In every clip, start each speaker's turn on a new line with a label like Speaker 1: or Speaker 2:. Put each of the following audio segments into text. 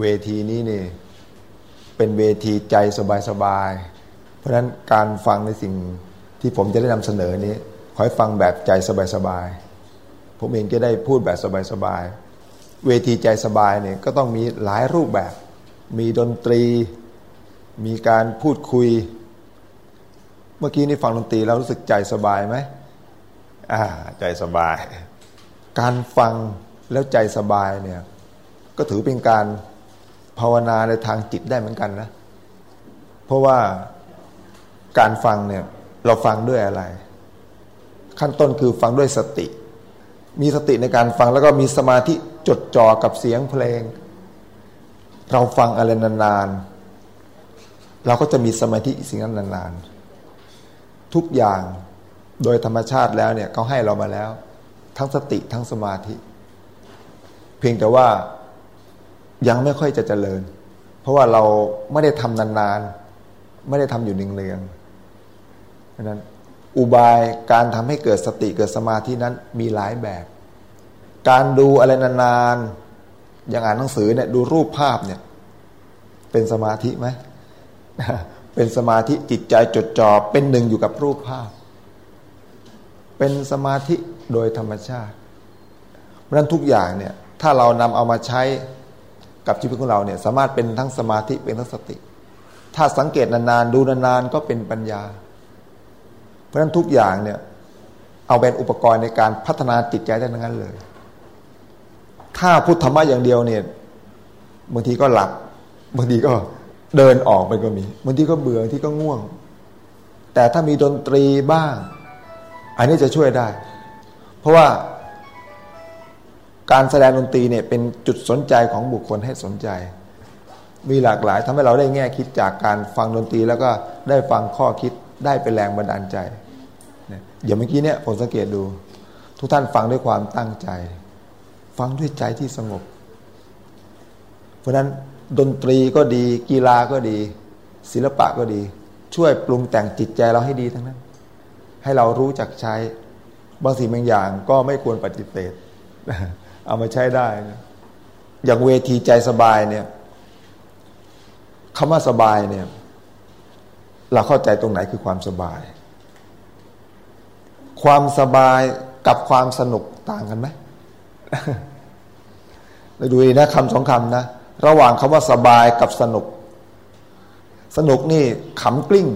Speaker 1: เวทีนี้นี่เป็นเวทีใจสบายๆ เพราะฉะนั้นการฟังในสิ่งที่ผมจะได้นำเสนอนี้ ขอให้ฟังแบบใจสบายๆ ผมเองจะได้พูดแบบสบายๆ เวทีใจสบายเนี่ยก็ต้องมีหลายรูปแบบ มีดนตรี มีการพูดคุย เมื่อกี้นี่ฟังดนตรีแล้วรู้สึกใจสบายไหมอ่าใจสบาย การฟังแล้วใจสบายเนี่ยก็ถือเป็นการ ภาวนาในทางจิตได้เหมือนกันนะ เพราะว่าการฟังเนี่ยเราฟังด้วยอะไร ขั้นต้นคือฟังด้วยสติ มีสติในการฟังแล้วก็มีสมาธิจดจ่อกับเสียงเพลง เราฟังอะไรนานๆเราก็จะมีสมาธิสิ่งนั้นนานๆทุกอย่างโดยธรรมชาติแล้วเนี่ยเขาให้เรามาแล้ว ทั้งสติทั้งสมาธิ เพียงแต่ว่า ยังไม่ค่อยจะเจริญ เพราะว่าเราไม่ได้ทำนานๆ ไม่ได้ทำอยู่นิ่งเรียงเพราะนั้น อุบายการทำให้เกิดสติเกิดสมาธินั้นมีหลายแบบ การดูอะไรนานๆ อย่างอ่านหนังสือเนี่ยดูรูปภาพเนี่ย เป็นสมาธิไหมเป็นสมาธิจิตใจจดจ่อเป็นหนึ่งอยู่กับรูปภาพ เป็นสมาธิโดยธรรมชาติเพราะนั้นทุกอย่างเนี่ย ถ้าเรานำเอามาใช้ กับชีวิตของเราเนี่ยสามารถเป็นทั้งสมาธิเป็นทั้งสติ ถ้าสังเกตนานๆดูนานๆก็เป็นปัญญา เพราะฉะนั้นทุกอย่างเนี่ยเอาเป็นอุปกรณ์ในการพัฒนาจิตใจได้ทั้งนั้นเลย ถ้าพุทธธรรมะอย่างเดียวเนี่ยบางทีก็หลับบางทีก็เดินออกไปก็มีบางทีก็เบื่อบางทีก็ง่วง แต่ถ้ามีดนตรีบ้าง อันนี้จะช่วยได้ เพราะว่า การแสดงดนตรีเนี่ยเป็นจุดสนใจของบุคคลให้สนใจ มีหลากหลายทำให้เราได้แง่คิดจากการฟังดนตรีแล้วก็ได้ฟังข้อคิดได้เป็นแรงบันดาลใจอย่างเมื่อกี้เนี่ยผมสังเกตดู ทุกท่านฟังด้วยความตั้งใจ ฟังด้วยใจที่สงบ เพราะนั้นดนตรีก็ดี กีฬาก็ดี ศิลปะก็ดี ช่วยปรุงแต่งจิตใจเราให้ดีทั้งนั้น ให้เรารู้จักใช้บางสิ่งบางอย่างก็ไม่ควรปฏิเสธ เอามาใช้ได้นะอย่างเวทีใจสบายเนี่ยคำว่าสบายเนี่ย เราเข้าใจตรงไหนคือความสบาย ความสบายกับความสนุกต่างกันไหมเราดูนะคำสองคำนะ ระหว่างคำว่าสบายกับสนุก สนุกนี่ขำกลิ้ง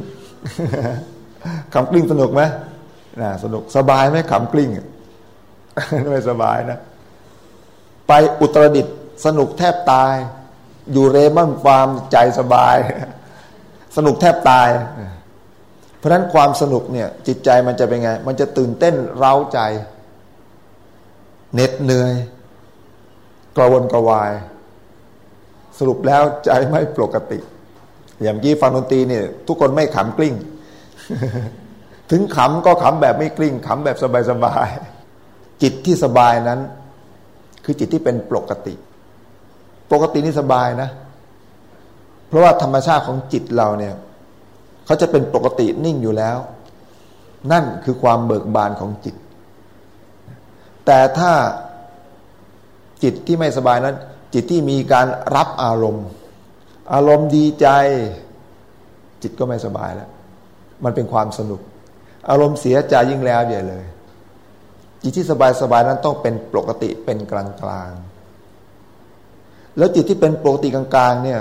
Speaker 1: ขำกลิ้งสนุกไหมนะสนุกสบายไหมขำกลิ้งไม่สบายนะ ไปอุตรดิตสนุกแทบตาย อยู่เรมันฟาร์มใจสบาย สนุกแทบตาย เพราะนั้นความสนุกเนี่ย จิตใจมันจะเป็นไง มันจะตื่นเต้นเร้าใจเหน็ดเหนื่อยกระวนกระวาย สรุปแล้วใจไม่ปกติ อย่างกี้ฟังดนตรีเนี่ย ทุกคนไม่ขำกลิ้ง ถึงขำก็ขำแบบไม่กลิ้งขำแบบสบายๆจิตที่สบายนั้น คือจิตที่เป็นปกติ ปกตินี่สบายนะ เพราะว่าธรรมชาติของจิตเราเนี่ยเขาจะเป็นปกตินิ่งอยู่แล้ว นั่นคือความเบิกบานของจิต แต่ถ้าจิตที่ไม่สบายนั้น จิตที่มีการรับอารมณ์ อารมณ์ดีใจ จิตก็ไม่สบายแล้ว มันเป็นความสนุก อารมณ์เสียใจยิ่งแล้วใหญ่เลย จิตที่สบายสบายนั้นต้องเป็นปกติเป็นกลางกลางแล้วจิตที่เป็นปกติกลางกลางเนี่ย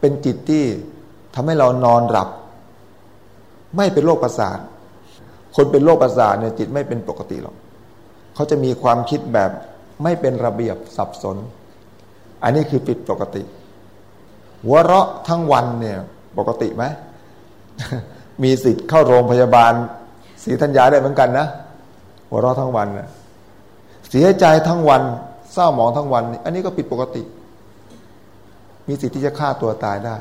Speaker 1: เป็นจิตที่ทำให้เรานอนหลับ ไม่เป็นโรคประสาท คนเป็นโรคประสาทเนี่ยจิตไม่เป็นปกติหรอกเขาจะมีความคิดแบบไม่เป็นระเบียบสับสน อันนี้คือผิดปกติ หัวเราะทั้งวันเนี่ย ปกติไหมมีสิทธิ์เข้าโรงพยาบาลศรีธัญญาได้เหมือนกันนะ หัวเราะทั้งวันนะเสียใจทั้งวัน เศร้าหมองทั้งวัน อันนี้ก็ผิดปกติ มีสิทธิ์ที่จะฆ่าตัวตายได้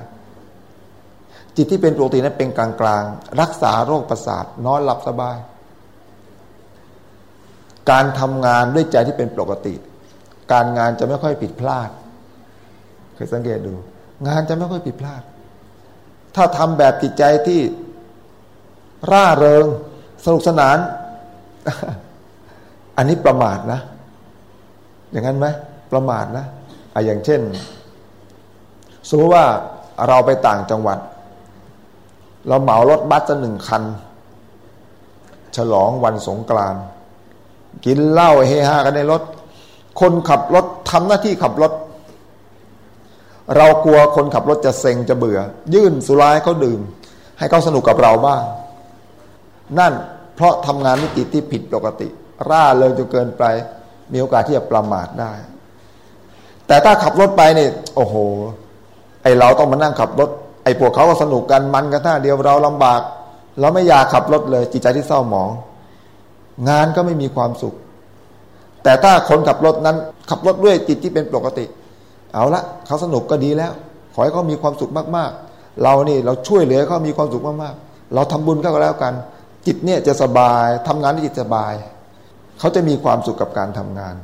Speaker 1: จิตที่เป็นปกตินั้นเป็นกลางกลางรักษาโรคประสาทนอนหลับสบาย การทำงานด้วยใจที่เป็นปกติ การงานจะไม่ค่อยผิดพลาด เคยสังเกตดู งานจะไม่ค่อยผิดพลาด ถ้าทำแบบจิตใจที่ร่าเริง สนุกสนาน อันนี้ประมาทนะ อย่างนั้นไหมประมาทนะอะอย่างเช่น สมมติว่าเราไปต่างจังหวัด เราเหมารถบัสจะหนึ่งคัน ฉลองวันสงกรานต์กินเหล้าเฮฮากันในรถ คนขับรถทำหน้าที่ขับรถ เรากลัวคนขับรถจะเซ็งจะเบื่อ ยื่นสุราให้เขาดื่ม ให้เขาสนุกกับเราบ้าง นั่น เพราะทำงานนิติที่ผิดปกติ ร่าเลยจนเกินไป มีโอกาสที่จะประมาทได้ แต่ถ้าขับรถไปเนี่ยโอ้โห ไอเราต้องมานั่งขับรถ ไอพวกเขาก็สนุกกันมันกันท่าเดียวเราลำบาก เราไม่อยากขับรถเลย จิตใจที่เศร้าหมอง งานก็ไม่มีความสุข แต่ถ้าคนขับรถนั้น ขับรถด้วยจิตที่เป็นปกติ เอาละเขาสนุกก็ดีแล้ว ขอให้เขามีความสุขมากๆ เรานี่เราช่วยเหลือเขามีความสุขมากๆ เราทำบุญก็แล้วกัน จิตเนี่ยจะสบายทำงานที่จิตสบาย เขาจะมีความสุขกับการทำงาน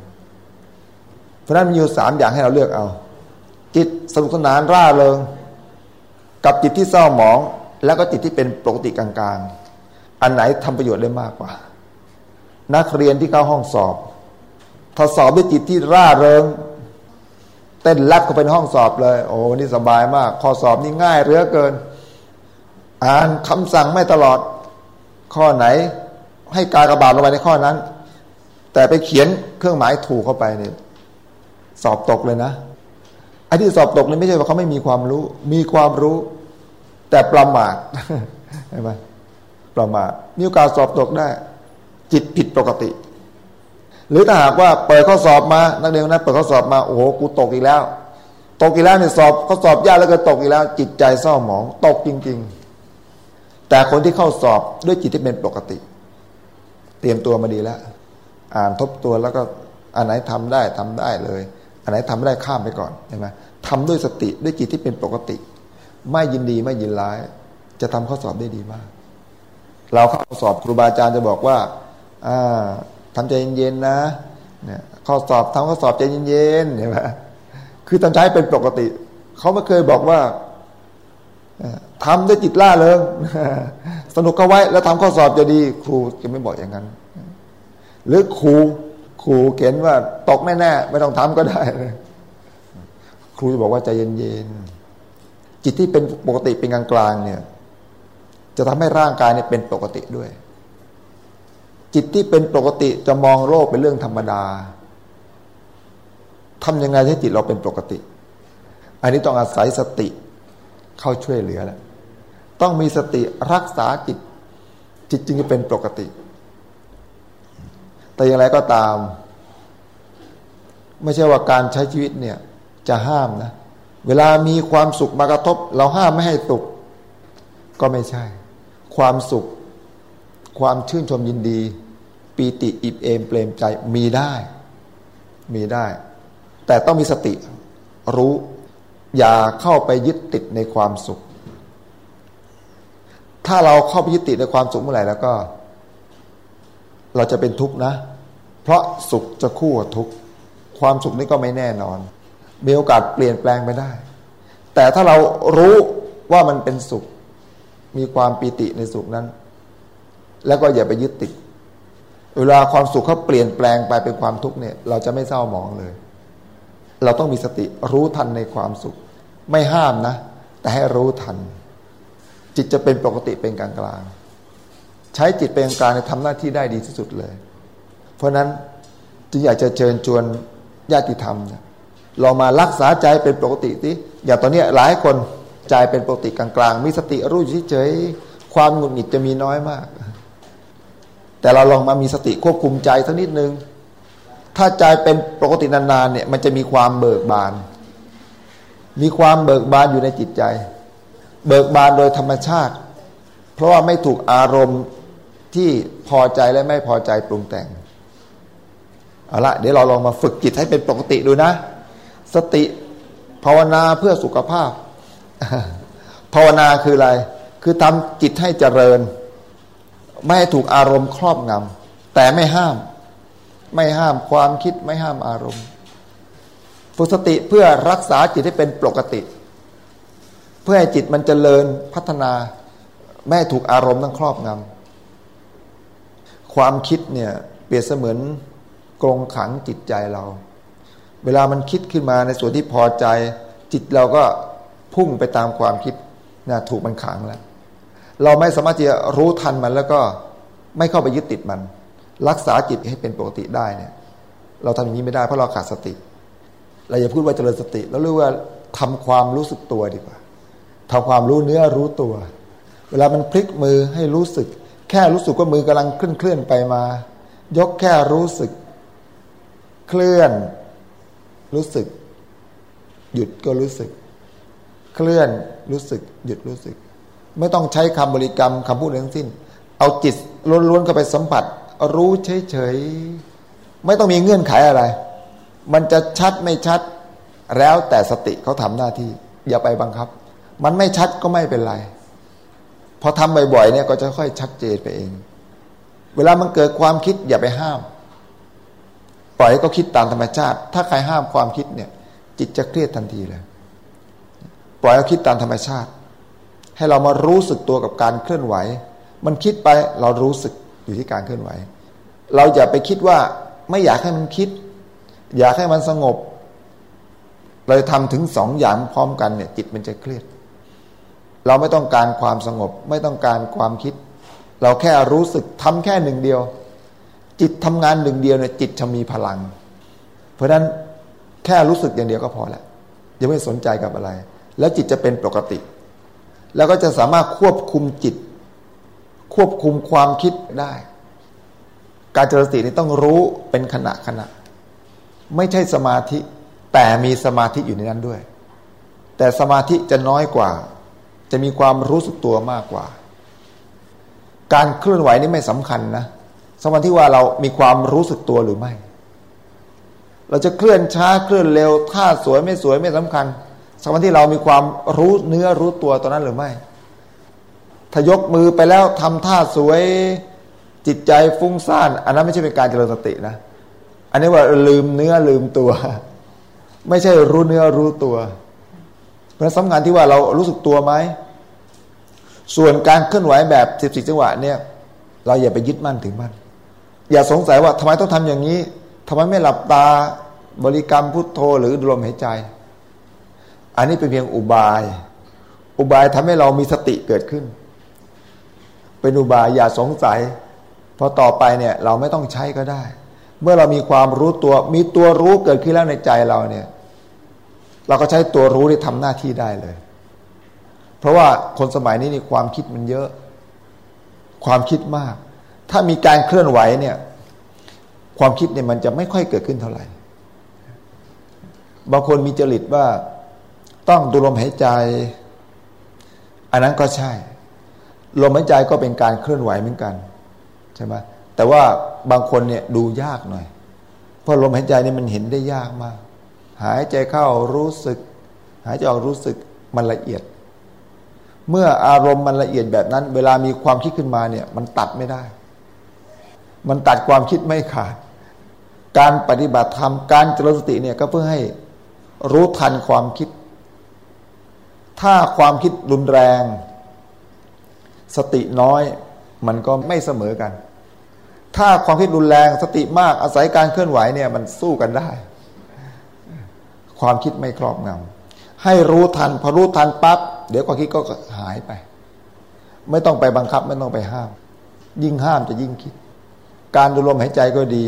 Speaker 1: เพราะนั้นมีอยู่สามอย่างให้เราเลือกเอา จิตสนุกสนานร่าเริง กับจิตที่เศร้าหมอง แล้วก็จิตที่เป็นปกติกลางๆ อันไหนทำประโยชน์ได้มากกว่า นักเรียนที่เข้าห้องสอบถ้าสอบด้วยจิตที่ร่าเริง เต้นแลบก็เป็นห้องสอบเลย โอ้นี่สบายมาก ข้อสอบนี่ง่ายเหลือเกิน อ่านคำสั่งไม่ตลอด ข้อไหนให้การกระบาดลงไปในข้อนั้น แต่ไปเขียนเครื่องหมายถูกเข้าไปเนี่ยสอบตกเลยนะไอ้ที่สอบตกนี่ไม่ใช่ว่าเขาไม่มีความรู้ มีความรู้ แต่ประมาทใช่ไหมประมาทมีโอกาสสอบตกได้ จิตผิดปกติ หรือถ้าหากว่าเปิดข้อสอบมานักเรียนนั้นเปิดข้อสอบมาโอ้โหกูตกอีกแล้ว ตกอีกแล้วเนี่ยสอบข้อสอบยากแล้วก็ตกอีกแล้ว จิตใจเศร้าหมอง ตกจริง ๆ แต่คนที่เข้าสอบด้วยจิตที่เป็นปกติ เตรียมตัวมาดีแล้ว อ่านทบตัวแล้วก็อันไหนทำได้ทำได้เลย อันไหนทำไม่ได้ข้ามไปก่อนใช่ไหมทำด้วยสติด้วยจิตที่เป็นปกติ ไม่ยินดีไม่ยินร้าย จะทำข้อสอบได้ดีมาก เราเข้าสอบครูบาอาจารย์จะบอกว่าอ่าทำใจเย็นๆนะเนี่ยข้อสอบทำข้อสอบใจเย็นๆเห็นไหมคือทำใจเป็นปกติ เขาไม่เคยบอกว่า ทำด้จิตล่าเริงสนุกก็ไว้แล้วทำข้อสอบจะดี ครูจะไม่บอกอย่างนั้น หรือครูครูเขียนว่าตกแน่ๆ ไม่ต้องทำก็ได้ครูจะบอกว่าใจเย็นๆ จิตที่เป็นปกติเป็นกลางๆเนี่ย จะทำให้ร่างกายเนี่ยเป็นปกติด้วย จิตที่เป็นปกติจะมองโลกเป็นเรื่องธรรมดาทำยังไงให้จิตเราเป็นปกติ อันนี้ต้องอาศัยสติ เข้าช่วยเหลือแหละต้องมีสติรักษาจิต จิตจึงจะเป็นปกติ แต่อย่างไรก็ตาม ไม่ใช่ว่าการใช้ชีวิตเนี่ย จะห้ามนะ เวลามีความสุขมากระทบ เราห้ามไม่ให้สุข ก็ไม่ใช่ ความสุข ความชื่นชมยินดี ปีติอิบเอมเปลมใจมีได้ มีได้ แต่ต้องมีสติรู้ อย่าเข้าไปยึดติดในความสุข ถ้าเราเข้าไปยึดติดในความสุขเมื่อไหร่แล้วก็ เราจะเป็นทุกข์นะ เพราะสุขจะคู่กับทุกข์ ความสุขนี้ก็ไม่แน่นอน มีโอกาสเปลี่ยนแปลงไปได้ แต่ถ้าเรารู้ว่ามันเป็นสุข มีความปีติในสุขนั้น แล้วก็อย่าไปยึดติด เวลาความสุขเขาเปลี่ยนแปลงไปเป็นความทุกข์เนี่ย เราจะไม่เศร้าหมองเลย เราต้องมีสติรู้ทันในความสุข ไม่ห้ามนะ แต่ให้รู้ทัน จิตจะเป็นปกติเป็นกลางกลางใช้จิตเป็นกลางในทำหน้าที่ได้ดีที่สุดเลย เพราะนั้นจึงอยากจะเชิญชวนญาติธรรมเนี่ยเรามารักษาใจเป็นปกติสิอย่างตอนนี้หลายคนใจเป็นปกติกลางๆมีสติรู้เฉยความหงุดหงิดจะมีน้อยมาก แต่เราลองมามีสติควบคุมใจสักนิดนึง ถ้าใจเป็นปกตินานๆเนี่ย มันจะมีความเบิกบาน มีความเบิกบานอยู่ในจิตใจ เบิกบานโดยธรรมชาติ เพราะว่าไม่ถูกอารมณ์ที่พอใจและไม่พอใจปรุงแต่งเอาละเดี๋ยวเราลองมาฝึกจิตให้เป็นปกติดูนะ สติภาวนาเพื่อสุขภาพ ภาวนาคืออะไร คือทำจิตให้เจริญ ไม่ให้ถูกอารมณ์ครอบงำแต่ไม่ห้าม ไม่ห้ามความคิดไม่ห้ามอารมณ์ฝึกสติเพื่อรักษาจิตให้เป็นปกติ เพื่อให้จิตมันจเจริญพัฒนาไม่ถูกอารมณ์นั้นครอบงำความคิดเนี่ยเปรียบเสมือนกรงขังจิตใจเรา เวลามันคิดขึ้นมาในส่วนที่พอใจ จิตเราก็พุ่งไปตามความคิดนะถูกมันขังแล้ว เราไม่สามารถจะรู้ทันมันแล้วก็ไม่เข้าไปยึดติดมัน รักษาจิตให้เป็นปกติได้เนี่ย เราทำอย่างนี้ไม่ได้เพราะเราขาดสติ เราอย่าพูดว่าเจริญสติแล้วเรียกว่าทำความรู้สึกตัวดีกว่าทำความรู้เนื้อรู้ตัว เวลามันพลิกมือให้รู้สึก แค่รู้สึกว่ามือกำลังเคลื่อนเคลื่อนไปมา ยกแค่รู้สึก เคลื่อน รู้สึก หยุดก็รู้สึก เคลื่อนรู้สึก หยุดรู้สึก ไม่ต้องใช้คำบริกรรมคำพูดทั้งสิ้น เอาจิตล้วนๆเข้าไปสัมผัส รู้เฉยๆไม่ต้องมีเงื่อนไขอะไร มันจะชัดไม่ชัด แล้วแต่สติเขาทำหน้าที่ อย่าไปบังคับ มันไม่ชัดก็ไม่เป็นไร พอทำบ่อยๆเนี่ยก็จะค่อยชัดเจนไปเอง เวลามันเกิดความคิดอย่าไปห้าม ปล่อยให้เขาคิดตามธรรมชาติ ถ้าใครห้ามความคิดเนี่ย จิตจะเครียดทันทีเลย ปล่อยเขาคิดตามธรรมชาติ ให้เรามารู้สึกตัวกับการเคลื่อนไหว มันคิดไปเรารู้สึก อยู่ที่การเคลื่อนไหว เราอย่าไปคิดว่าไม่อยากให้มันคิด อยากให้มันสงบ เราทำถึงสองอย่างพร้อมกันเนี่ยจิตมันจะเครียด เราไม่ต้องการความสงบ ไม่ต้องการความคิด เราแค่รู้สึกทำแค่หนึ่งเดียว จิตทำงานหนึ่งเดียวเนี่ยจิตจะมีพลัง เพราะฉะนั้นแค่รู้สึกอย่างเดียวก็พอแล้วยังไม่สนใจกับอะไร แล้วจิตจะเป็นปกติ แล้วก็จะสามารถควบคุมจิต ควบคุมความคิดได้ การเจริญสตินี่ต้องรู้เป็นขณะขณะ ไม่ใช่สมาธิ แต่มีสมาธิอยู่ในนั้นด้วย แต่สมาธิจะน้อยกว่า จะมีความรู้สึกตัวมากกว่า การเคลื่อนไหวนี่ไม่สำคัญนะสำคัญที่ว่าเรามีความรู้สึกตัวหรือไม่ เราจะเคลื่อนช้าเคลื่อนเร็วท่าสวยไม่สวยไม่สำคัญสำคัญที่เรามีความรู้เนื้อรู้ตัวตอนนั้นหรือไม่ ถ้ายกมือไปแล้วทำท่าสวยจิตใจฟุ้งซ่าน อันนั้นไม่ใช่เป็นการเจริญสตินะ อันนี้ว่าลืมเนื้อลืมตัว ไม่ใช่รู้เนื้อรู้ตัว เพราะสำคัญที่ว่าเรารู้สึกตัวไหมส่วนการเคลื่อนไหวแบบสิบสี่จังหวะเนี่ย เราอย่าไปยึดมั่นถึงมั่นอย่าสงสัยว่าทำไมต้องทำอย่างนี้ทำไมไม่หลับตาบริกรรมพุทโธหรือลมหายใจ อันนี้เป็นเพียงอุบาย อุบายทำให้เรามีสติเกิดขึ้น เป็นอุบายอย่าสงสัยพอต่อไปเนี่ยเราไม่ต้องใช้ก็ได้ เมื่อเรามีความรู้ตัว มีตัวรู้เกิดขึ้นแล้วในใจเราเนี่ย เราก็ใช้ตัวรู้ที่ทำหน้าที่ได้เลย เพราะว่าคนสมัยนี้นี่ความคิดมันเยอะ ความคิดมาก ถ้ามีการเคลื่อนไหวเนี่ย ความคิดเนี่ยมันจะไม่ค่อยเกิดขึ้นเท่าไหร่บางคนมีจริตว่าต้องดูลมหายใจ อันนั้นก็ใช่ ลมหายใจก็เป็นการเคลื่อนไหวเหมือนกันใช่ไหมแต่ว่าบางคนเนี่ยดูยากหน่อย เพราะลมหายใจนี่มันเห็นได้ยากมาก หายใจเข้ารู้สึก หายใจออกรู้สึกมันละเอียด เมื่ออารมณ์มันละเอียดแบบนั้น เวลามีความคิดขึ้นมาเนี่ย มันตัดไม่ได้ มันตัดความคิดไม่ขาด การปฏิบัติธรรมการเจริญสติเนี่ยก็เพื่อให้รู้ทันความคิด ถ้าความคิดรุนแรง สติน้อยมันก็ไม่เสมอกัน ถ้าความคิดรุนแรงสติมากอาศัยการเคลื่อนไหวเนี่ยมันสู้กันได้ ความคิดไม่ครอบงำให้รู้ทันพอรู้ทันปั๊บเดี๋ยวความคิดก็หายไป ไม่ต้องไปบังคับไม่ต้องไปห้าม ยิ่งห้ามจะยิ่งคิด การดูลมหายใจก็ดี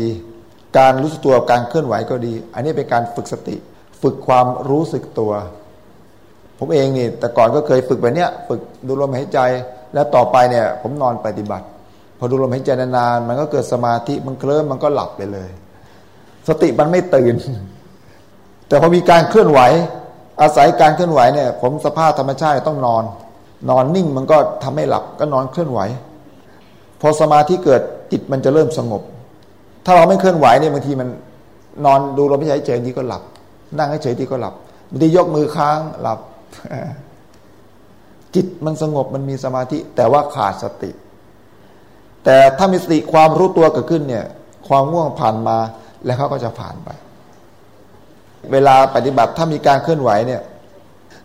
Speaker 1: การรู้สึกตัวการเคลื่อนไหวก็ดี อันนี้เป็นการฝึกสติ ฝึกความรู้สึกตัว ผมเองนี่แต่ก่อนก็เคยฝึกแบบเนี้ย ฝึกดูลมหายใจ แล้วต่อไปเนี่ยผมนอนปฏิบัติ พอดูลมหายใจนานๆมันก็เกิดสมาธิมันเคลิ้มมันก็หลับไปเลย สติมันไม่ตื่น แต่พอมีการเคลื่อนไหว อาศัยการเคลื่อนไหวเนี่ย ผมสภาพธรรมชาติต้องนอน นอนนิ่งมันก็ทำให้หลับก็นอนเคลื่อนไหว พอสมาธิเกิดจิตมันจะเริ่มสงบ ถ้าเราไม่เคลื่อนไหวเนี่ยบางทีมันนอนดูลมหายใจเฉยทีก็หลับ นั่งเฉยทีก็หลับบางทียกมือค้างหลับ จิตมันสงบมันมีสมาธิ แต่ว่าขาดสติ แต่ถ้ามีสติความรู้ตัวเกิดขึ้นเนี่ย ความง่วงผ่านมาแล้วเขาก็จะผ่านไป เวลาปฏิบัติถ้ามีการเคลื่อนไหวเนี่ย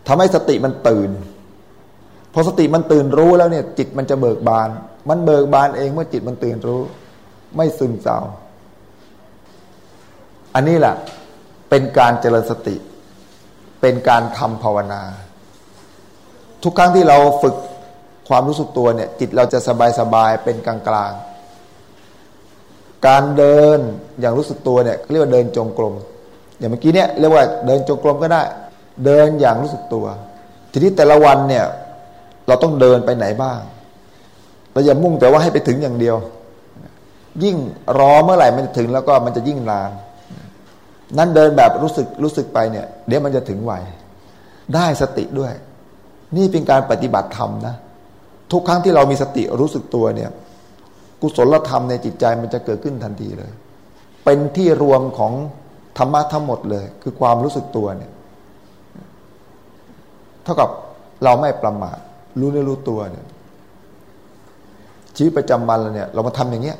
Speaker 1: ทำให้สติมันตื่น พอสติมันตื่นรู้แล้วเนี่ย จิตมันจะเบิกบาน มันเบิกบานเองเมื่อจิตมันตื่นรู้ ไม่ซึมเศร้า อันนี้แหละเป็นการเจริญสติ เป็นการทำภาวนา ทุกครั้งที่เราฝึกความรู้สึกตัวเนี่ย จิตเราจะสบายสบายเป็นกลางกลางการเดินอย่างรู้สึกตัวเนี่ยเรียกว่าเดินจงกรมอย่างเมื่อกี้เนี่ยเรียกว่าเดินจงกรมก็ได้ เดินอย่างรู้สึกตัว ทีนี้แต่ละวันเนี่ย เราต้องเดินไปไหนบ้างเราอย่ามุ่งแต่ว่าให้ไปถึงอย่างเดียว ยิ่งรอเมื่อไหร่มันจะถึงแล้วก็มันจะยิ่งนานนั่นเดินแบบรู้สึกรู้สึกไปเนี่ย เดี๋ยวมันจะถึงไวได้สติด้วย นี่เป็นการปฏิบัติธรรมนะ ทุกครั้งที่เรามีสติรู้สึกตัวเนี่ย กุศลธรรมในจิตใจมันจะเกิดขึ้นทันทีเลย เป็นที่รวมของธรรมะทั้งหมดเลย คือความรู้สึกตัวเนี่ย เท่ากับเราไม่ประมาทรู้เนื้อรู้ตัวเนี่ยชีวิตประจำวันเราเนี่ย เรามาทำอย่างเงี้ย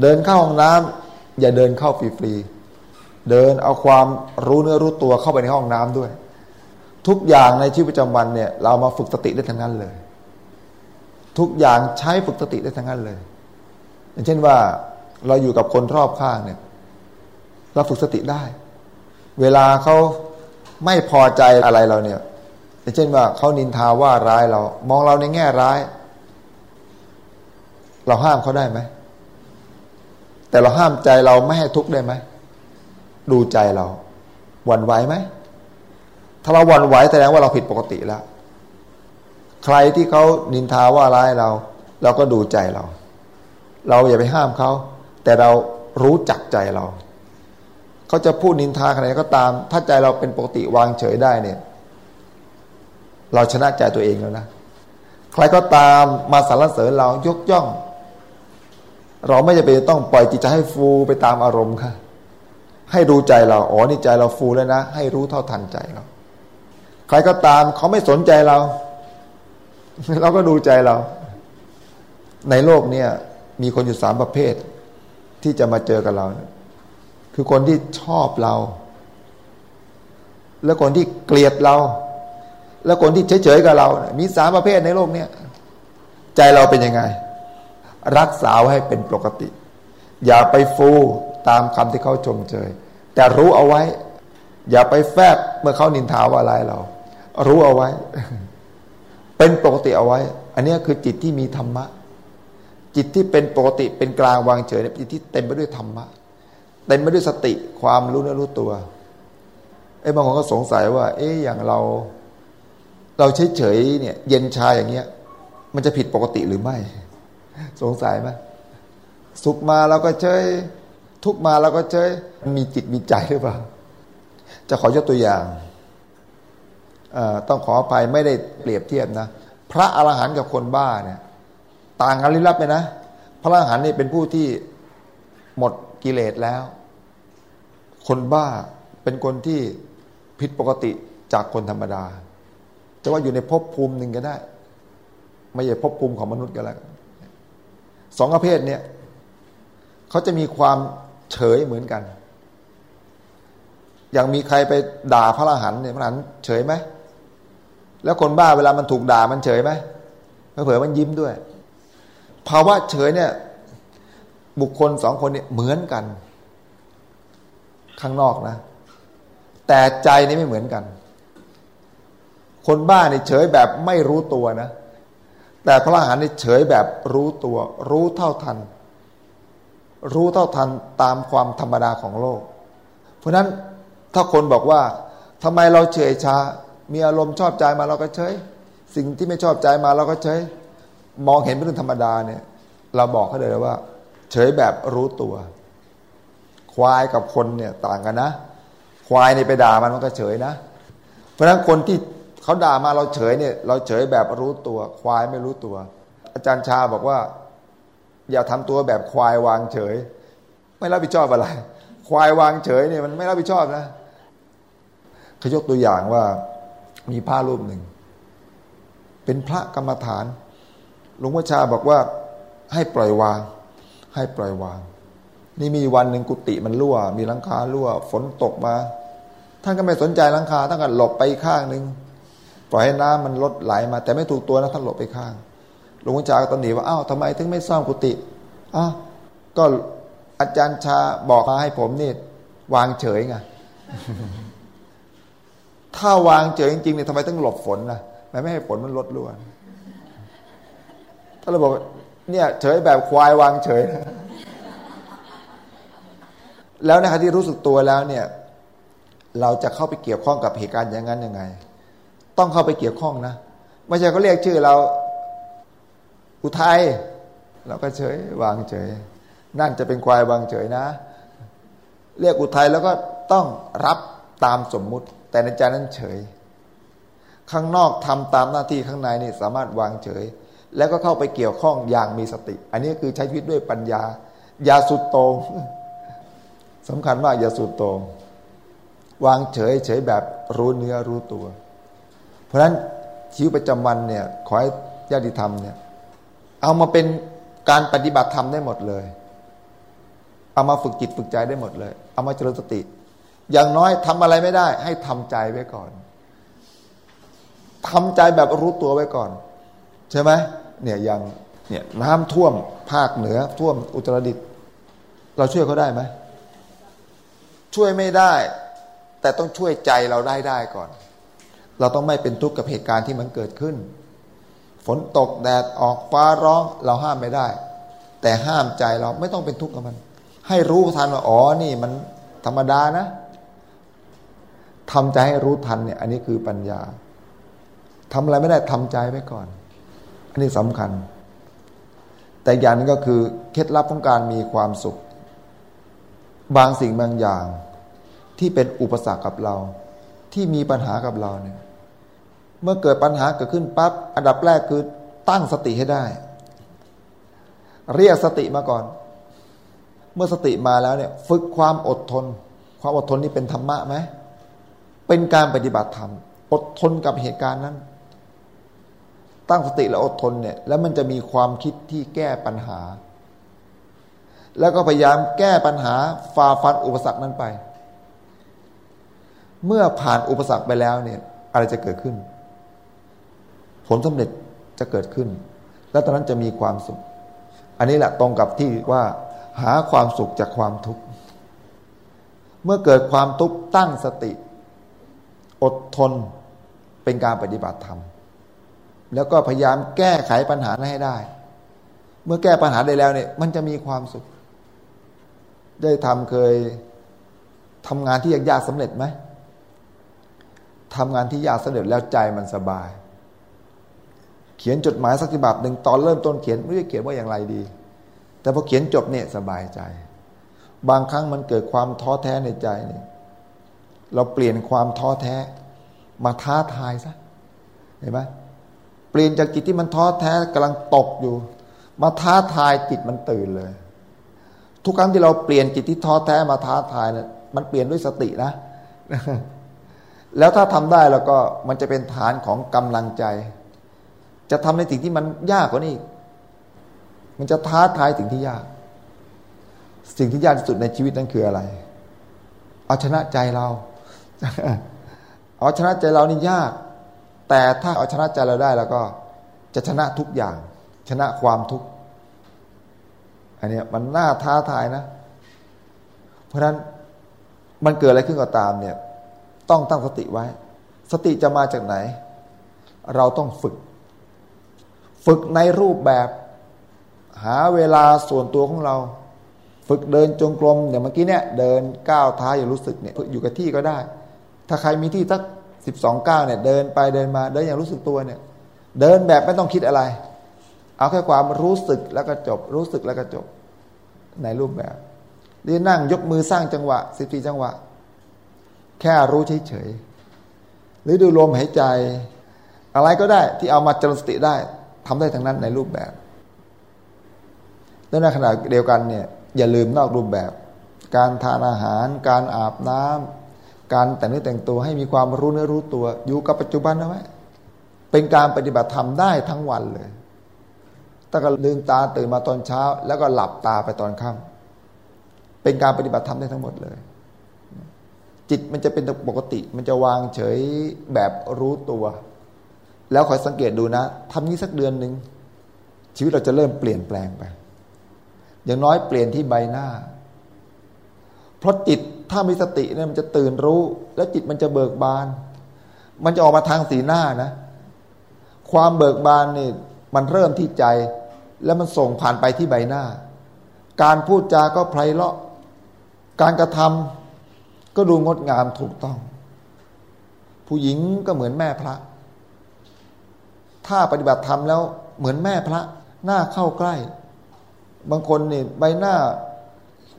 Speaker 1: เดินเข้าห้องน้ำอย่าเดินเข้าฟรีๆเดินเอาความรู้เนื้อรู้ตัวเข้าไปในห้องน้ำด้วย ทุกอย่างในชีวิตประจำวันเนี่ย เรามาฝึกสติได้ทั้งนั้นเลย ทุกอย่างใช้ฝึกสติได้ทั้งนั้นเลย อย่างเช่นว่าเราอยู่กับคนรอบข้างเนี่ย เราฝึกสติได้ เวลาเขาไม่พอใจอะไรเราเนี่ยอย่างเช่นว่าเขานินทาว่าร้ายเรา มองเราในแง่ร้าย เราห้ามเขาได้ไหมแต่เราห้ามใจเราไม่ให้ทุกข์ได้ไหมดูใจเราหวั่นไหวไหม ถ้าเราหวั่นไหวแสดงว่าเราผิดปกติแล้ว ใครที่เขานินทาว่าร้ายเรา เราก็ดูใจเรา เราอย่าไปห้ามเขา แต่เรารู้จักใจเราเขาจะพูดนินทาอะไรก็ตาม ถ้าใจเราเป็นปกติวางเฉยได้เนี่ย เราชนะใจตัวเองแล้วนะใครก็ตามมาสรรเสริญเรายกย่อง เราไม่จะเป็นต้องปล่อยจิตใจให้ฟูไปตามอารมณ์ค่ะ ให้ดูใจเรา อ๋อนี่ใจเราฟูแล้วนะ ให้รู้เท่าทันใจเรา ใครก็ตามเขาไม่สนใจเรา เราก็ดูใจเรา ในโลกเนี่ย มีคนอยู่สามประเภท ที่จะมาเจอกับเรา คือคนที่ชอบเรา แล้วคนที่เกลียดเรา แล้วคนที่เฉยๆกับเรา มีสามประเภทในโลกเนี้ยใจเราเป็นยังไง รักษาวให้เป็นปกติ อย่าไปฟูตามคำที่เขาชมเชยแต่รู้เอาไว้ อย่าไปแฝบเมื่อเขานินทาว่าอะไรเรา รู้เอาไว้ เป็นปกติเอาไว้ อันนี้คือจิตที่มีธรรมะ จิตที่เป็นปกติเป็นกลางวางเฉยเนี่ยจิตที่เต็มไปด้วยธรรมะเต็มไปด้วยสติความรู้เนื้อรู้ตัวไอ้บางคนก็สงสัยว่า เอ๊ะอย่างเรา เราเฉยเฉยเนี่ย เย็นชาอย่างเงี้ย มันจะผิดปกติหรือไม่ สงสัยไหมสุขมาเราก็เฉยทุกมาเราก็เฉยมีจิตมีใจหรือเปล่าจะขอยกตัวอย่าง ต้องขออภัยไม่ได้เปรียบเทียบนะ พระอรหันต์กับคนบ้าเนี่ย ต่างกันลิลับไปนะ พระอรหันต์นี่เป็นผู้ที่หมดกิเลสแล้ว คนบ้าเป็นคนที่ผิดปกติจากคนธรรมดาจะว่าอยู่ในภพภูมิหนึ่งก็ได้ ไม่ใช่ภพภูมิของมนุษย์ก็แล้วสองประเภทเนี่ยเขาจะมีความเฉยเหมือนกัน อย่างมีใครไปด่าพระอรหันต์เนี่ยพระอรหันต์เฉยไหม แล้วคนบ้าเวลามันถูกด่ามันเฉยไหมเผื่อมันยิ้มด้วย ภาวะเฉยเนี่ย บุคคลสองคนเนี่ยเหมือนกัน ข้างนอกนะ แต่ใจนี่ไม่เหมือนกัน คนบ้าเนี่ยเฉยแบบไม่รู้ตัวนะ แต่พระอรหันต์นี่เฉยแบบรู้ตัว รู้เท่าทัน รู้เท่าทันตามความธรรมดาของโลก เพราะนั้นถ้าคนบอกว่าทำไมเราเฉยชา มีอารมณ์ชอบใจมาเราก็เฉย สิ่งที่ไม่ชอบใจมาเราก็เฉย มองเห็นเป็นเรื่องธรรมดาเนี่ย เราบอกเขาเลยว่า เฉยแบบรู้ตัว ควายกับคนเนี่ยต่างกันนะ ควายนี่ไปด่ามันมันก็เฉยนะ เพราะฉะนั้นคนที่เขาด่ามาเราเฉยเนี่ย เราเฉยแบบรู้ตัว ควายไม่รู้ตัว อาจารย์ชาบอกว่า อย่าทำตัวแบบควายวางเฉย ไม่รับผิดชอบอะไร ควายวางเฉยเนี่ยมันไม่รับผิดชอบนะเขายกตัวอย่างว่า มีพระรูปหนึ่ง เป็นพระกรรมฐานหลวงพ่อชาบอกว่าให้ปล่อยวาง ให้ปล่อยวาง นี่มีวันหนึ่งกุฏิมันรั่ว มีหลังคารั่ว ฝนตกมา ท่านก็ไม่สนใจหลังคาท่านก็หลบไปข้างหนึ่งปล่อยให้น้ำมันลดไหลมา แต่ไม่ถูกตัวนะท่านหลบไปข้างหลวงพ่อจาก็ตอนหนีว่าอ้าวทำไมถึงไม่ซ่อมกุฏิอ้าวก็อาจารย์ชาบอกมาให้ผมนี่วางเฉยไง ถ้าวางเฉยจริงๆเนี่ยทำไมต้องหลบฝนนะแม้ไม่ให้ฝนมันลดล้วน ถ้าเราบอกเนี่ยเฉยแบบควายวางเฉย แล้วนะครับที่รู้สึกตัวแล้วเนี่ย เราจะเข้าไปเกี่ยวข้องกับเหตุการณ์อย่างนั้นยังไง ต้องเข้าไปเกี่ยวข้องนะไม่ใช่เขาเรียกชื่อเรา อุทัยเราก็เฉยวางเฉย นั่นจะเป็นควายวางเฉยนะ เรียกอุทัยแล้วก็ต้องรับตามสมมุติ แต่ในใจนั้นเฉย ข้างนอกทำตามหน้าที่ข้างในนี่สามารถวางเฉย แล้วก็เข้าไปเกี่ยวข้องอย่างมีสติ อันนี้คือใช้ชีวิตด้วยปัญญา อย่าสุดโตงสำคัญมากอย่าสุดโตงวางเฉยเฉยแบบรู้เนื้อรู้ตัว เพราะฉะนั้นชีวิตประจำวันเนี่ยขอให้ญาติธรรมเนี่ยเอามาเป็นการปฏิบัติธรรมได้หมดเลย เอามาฝึกจิตฝึกใจได้หมดเลย เอามาเจริญสติ อย่างน้อยทำอะไรไม่ได้ ให้ทำใจไว้ก่อนทำใจแบบรู้ตัวไว้ก่อน ใช่ไหมเนี่ยอย่างเนี่ยน้ำท่วมภาคเหนือ ท่วมอุตรดิตถ์เราช่วยเขาได้ไหมช่วยไม่ได้ แต่ต้องช่วยใจเราได้ได้ก่อน เราต้องไม่เป็นทุกข์กับเหตุการณ์ที่มันเกิดขึ้น ฝนตกแดดออกฟ้าร้องเราห้ามไม่ได้ แต่ห้ามใจเราไม่ต้องเป็นทุกข์กับมัน ให้รู้ทันว่าอ๋อนี่มันธรรมดานะ ทำใจให้รู้ทันเนี่ย อันนี้คือปัญญาทำอะไรไม่ได้ทำใจไว้ก่อน อันนี้สำคัญ แต่อย่างนึงก็คือเคล็ดลับของการมีความสุข บางสิ่งบางอย่างที่เป็นอุปสรรคกับเรา ที่มีปัญหากับเราเนี่ย เมื่อเกิดปัญหาเกิดขึ้นปั๊บอันดับแรกคือตั้งสติให้ได้ เรียกสติมาก่อน เมื่อสติมาแล้วเนี่ย ฝึกความอดทน ความอดทนนี่เป็นธรรมะไหม เป็นการปฏิบัติธรรม อดทนกับเหตุการณ์นั้น ตั้งสติและอดทนเนี่ย แล้วมันจะมีความคิดที่แก้ปัญหา แล้วก็พยายามแก้ปัญหาฝ่าฟันอุปสรรคนั้นไป เมื่อผ่านอุปสรรคไปแล้วเนี่ย อะไรจะเกิดขึ้น ผลสำเร็จจะเกิดขึ้น แล้วตอนนั้นจะมีความสุข อันนี้แหละตรงกับที่ว่าหาความสุขจากความทุกข์ เมื่อเกิดความทุกข์ตั้งสติ อดทนเป็นการปฏิบัติธรรม แล้วก็พยายามแก้ไขปัญหาให้ได้ เมื่อแก้ปัญหาได้แล้วเนี่ย มันจะมีความสุข ได้ทำเคยทำงานที่ยากๆสำเร็จไหมทำงานที่ยากสำเร็จแล้วใจมันสบาย เขียนจดหมายสักฉบับหนึ่งตอนเริ่มต้นเขียนไม่ได้เขียนว่าอย่างไรดี แต่พอเขียนจบเนี่ยสบายใจ บางครั้งมันเกิดความท้อแท้ในใจเนี่ย เราเปลี่ยนความท้อแท้ มาท้าทายซะเห็นไหมเปลี่ยนจากจิตที่มันท้อแท้กำลังตกอยู่ มาท้าทายจิตมันตื่นเลย ทุกครั้งที่เราเปลี่ยนจิตที่ท้อแท้มาท้าทายเนี่ยมันเปลี่ยนด้วยสตินะ แล้วถ้าทำได้แล้วก็มันจะเป็นฐานของกำลังใจ จะทำในสิ่งที่มันยากกว่านี้ มันจะท้าทายสิ่งที่ยาก สิ่งที่ยากที่สุดในชีวิตนั้นคืออะไร เอาชนะใจเรา เอาชนะใจเรานี่ยาก แต่ถ้าเอาชนะใจเราได้แล้วก็ จะชนะทุกอย่าง ชนะความทุกข์อันนี้มันน่าท้าทายนะ เพราะฉะนั้นมันเกิดอะไรขึ้นก็ตามเนี่ย ต้องตั้งสติไว้ สติจะมาจากไหน เราต้องฝึก ฝึกในรูปแบบ หาเวลาส่วนตัวของเรา ฝึกเดินจงกรมอย่างเมื่อกี้เนี่ย เดินก้าวเท้าอย่ารู้สึกเนี่ยอยู่กับที่ก็ได้ ถ้าใครมีที่สักสิบสองก้าวเนี่ย เดินไปเดินมาเดินอย่างรู้สึกตัวเนี่ย เดินแบบไม่ต้องคิดอะไร เอาแค่ความรู้สึกแล้วก็จบ รู้สึกแล้วก็จบ ในรูปแบบหรือนั่งยกมือสร้างจังหวะสิบสี่จังหวะ แค่รู้เฉยๆหรือดูลมหายใจ อะไรก็ได้ที่เอามาจริญสติได้ทำได้ทั้งนั้นในรูปแบบและในขณะเดียวกันเนี่ยอย่าลืมนอกรูปแบบ การทานอาหาร การอาบน้ำ การแต่งเนื้อแต่งตัวให้มีความรู้เนื้อรู้ตัว อยู่กับปัจจุบันนะไว้เป็นการปฏิบัติธรรมได้ทั้งวันเลยตั้งแต่ลืมตาตื่นมาตอนเช้า แล้วก็หลับตาไปตอนค่ำเป็นการปฏิบัติธรรมได้ทั้งหมดเลย จิตมันจะเป็นปกติ มันจะวางเฉยแบบรู้ตัว แล้วคอยสังเกตดูนะทำนี้สักเดือนหนึ่งชีวิตเราจะเริ่มเปลี่ยนแปลงไป อย่างน้อยเปลี่ยนที่ใบหน้า เพราะจิต ถ้ามีสติเนี่ยมันจะตื่นรู้ แล้วจิตมันจะเบิกบาน มันจะออกมาทางสีหน้านะ ความเบิกบานนี่มันเริ่มที่ใจ แล้วมันส่งผ่านไปที่ใบหน้า การพูดจาก็ไพเราะ การกระทำก็ดูงดงามถูกต้อง ผู้หญิงก็เหมือนแม่พระ ถ้าปฏิบัติธรรมแล้วเหมือนแม่พระ หน้าเข้าใกล้ บางคนนี่ใบหน้า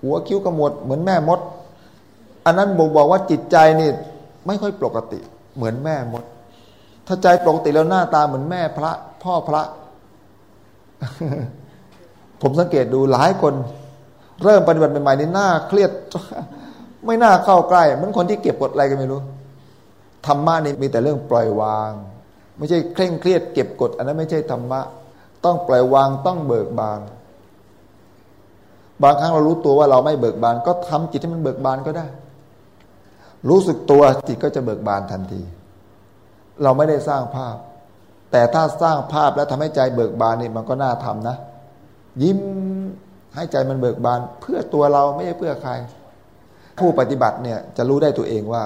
Speaker 1: หัวคิ้วกระหมดเหมือนแม่มด อันนั้นบ่งบอกว่าจิตใจนี่ไม่ค่อยปกติ เหมือนแม่มด ถ้าใจปกติแล้วหน้าตาเหมือนแม่พระ พ่อพระ ผมสังเกตดูหลายคน เริ่มปฏิบัติใหม่ๆนี่หน้าเครียด ไม่น่าเข้าใกล้เหมือนคนที่เก็บกดอะไรกันไม่รู้ธรรมะนี่มีแต่เรื่องปล่อยวาง ไม่ใช่เคร่งเครียดเก็บกด อันนั้นไม่ใช่ธรรมะ ต้องปล่อยวางต้องเบิกบาน บางครั้งเรารู้ตัวว่าเราไม่เบิกบาน ก็ทำจิตให้มันเบิกบานก็ได้ รู้สึกตัวจิตก็จะเบิกบานทันที เราไม่ได้สร้างภาพ แต่ถ้าสร้างภาพแล้วทำให้ใจเบิกบานนี่มันก็น่าทำนะ ยิ้มให้ใจมันเบิกบาน เพื่อตัวเราไม่ใช่เพื่อใคร ผู้ปฏิบัติเนี่ยจะรู้ได้ตัวเองว่า